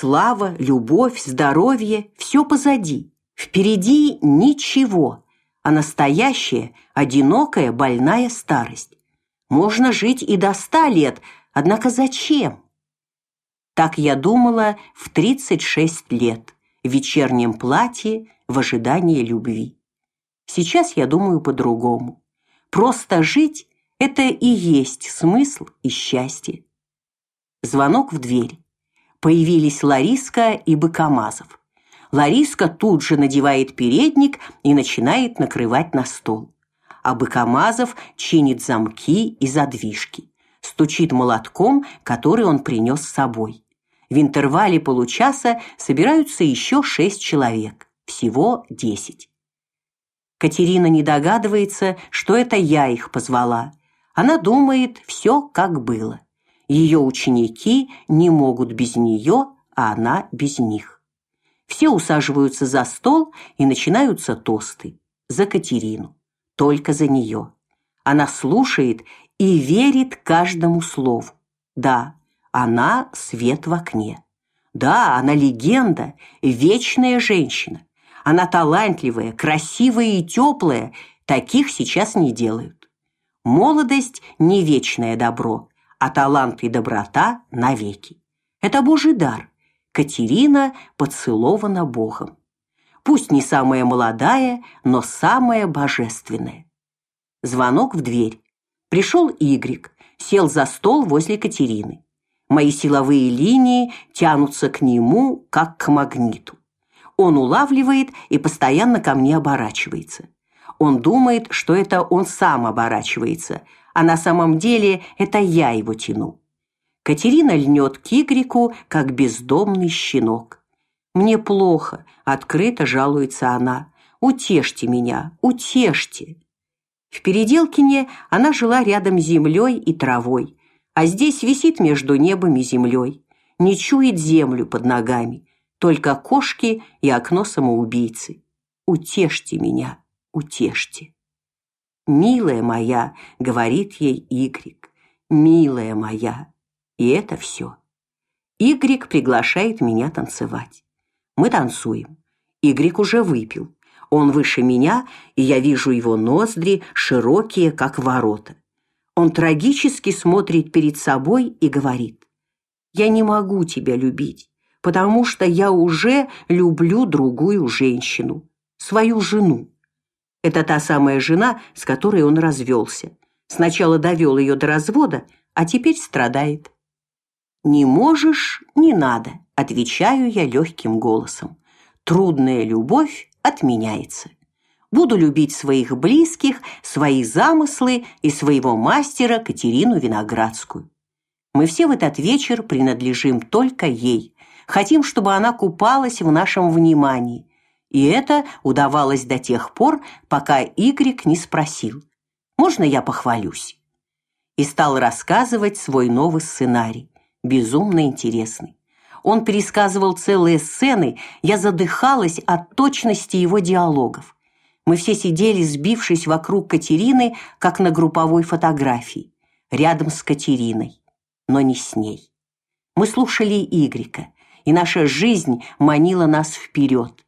Слава, любовь, здоровье – все позади. Впереди ничего, а настоящая, одинокая, больная старость. Можно жить и до ста лет, однако зачем? Так я думала в 36 лет, в вечернем платье, в ожидании любви. Сейчас я думаю по-другому. Просто жить – это и есть смысл и счастье. Звонок в дверь. Появились Лариска и Быкомазов. Лариска тут же надевает передник и начинает накрывать на стол. А Быкомазов чинит замки и задвижки, стучит молотком, который он принес с собой. В интервале получаса собираются еще шесть человек, всего десять. Катерина не догадывается, что это я их позвала. Она думает, все как было. Ее ученики не могут без нее, а она без них. Все усаживаются за стол и начинаются тосты за Катерину, только за нее. Она слушает и верит каждому слову. Да, она свет в окне. Да, она легенда, вечная женщина. Она талантливая, красивая и теплая. Таких сейчас не делают. Молодость не вечное добро, а талант и доброта навеки. Это Божий дар. Катерина поцелована Богом. Пусть не самая молодая, но самая божественная. Звонок в дверь. Пришел Игрик, сел за стол возле Катерины. Мои силовые линии тянутся к нему, как к магниту. Он улавливает и постоянно ко мне оборачивается. Он думает, что это он сам оборачивается – а на самом деле это я его тяну. Катерина льнет к Игрику, как бездомный щенок. Мне плохо, открыто жалуется она. Утешьте меня, утешьте. В Переделкине она жила рядом с землей и травой, а здесь висит между небом и землей, не чует землю под ногами, только кошки и окно самоубийцы. Утешьте меня, утешьте. «Милая моя», — говорит ей Игрик, «милая моя». И это все. Игрик приглашает меня танцевать. Мы танцуем. Игрик уже выпил. Он выше меня, и я вижу его ноздри, широкие, как ворота. Он трагически смотрит перед собой и говорит, «Я не могу тебя любить, потому что я уже люблю другую женщину, свою жену. Это та самая жена, с которой он развелся. Сначала довел ее до развода, а теперь страдает. «Не можешь – не надо», – отвечаю я легким голосом. «Трудная любовь отменяется. Буду любить своих близких, свои замыслы и своего мастера Катерину Виноградскую. Мы все в этот вечер принадлежим только ей. Хотим, чтобы она купалась в нашем внимании, и это удавалось до тех пор, пока Игрик не спросил: "Можно я похвалюсь?" И стал рассказывать свой новый сценарий, безумно интересный. Он пересказывал целые сцены, я задыхалась от точности его диалогов. Мы все сидели, сбившись вокруг Катерины, как на групповой фотографии, рядом с Катериной, но не с ней. Мы слушали Игрика, и наша жизнь манила нас вперед.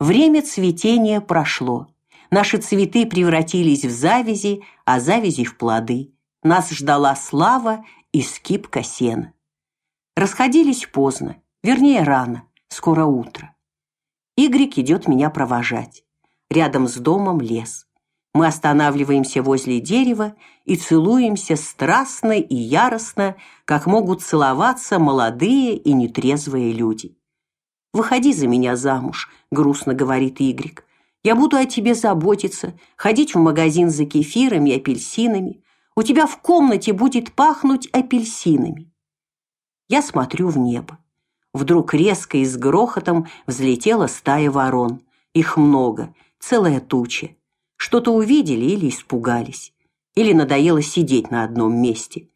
Время цветения прошло. Наши цветы превратились в завязи, а завязи в плоды. Нас ждала слава и скипка сена. Расходились поздно, вернее рано, скоро утро. Игрик идет меня провожать. Рядом с домом лес. Мы останавливаемся возле дерева и целуемся страстно и яростно, как могут целоваться молодые и нетрезвые люди. Выходи за меня замуж, грустно говорит Игрик. Я буду о тебе заботиться, ходить в магазин за кефирами и апельсинами. У тебя в комнате будет пахнуть апельсинами. Я смотрю в небо. Вдруг резко и с грохотом взлетела стая ворон. Их много, целая туча. Что-то увидели или испугались, или надоело сидеть на одном месте.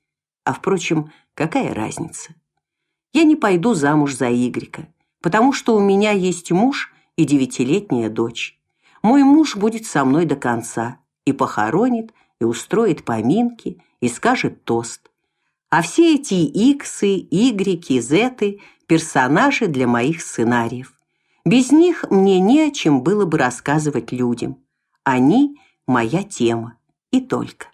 А впрочем, какая разница? Я не пойду замуж за Игрика потому что у меня есть муж и девятилетняя дочь. Мой муж будет со мной до конца и похоронит, и устроит поминки, и скажет тост. А все эти иксы, игреки, зеты персонажи для моих сценариев. Без них мне не о чем было бы рассказывать людям. Они моя тема и только.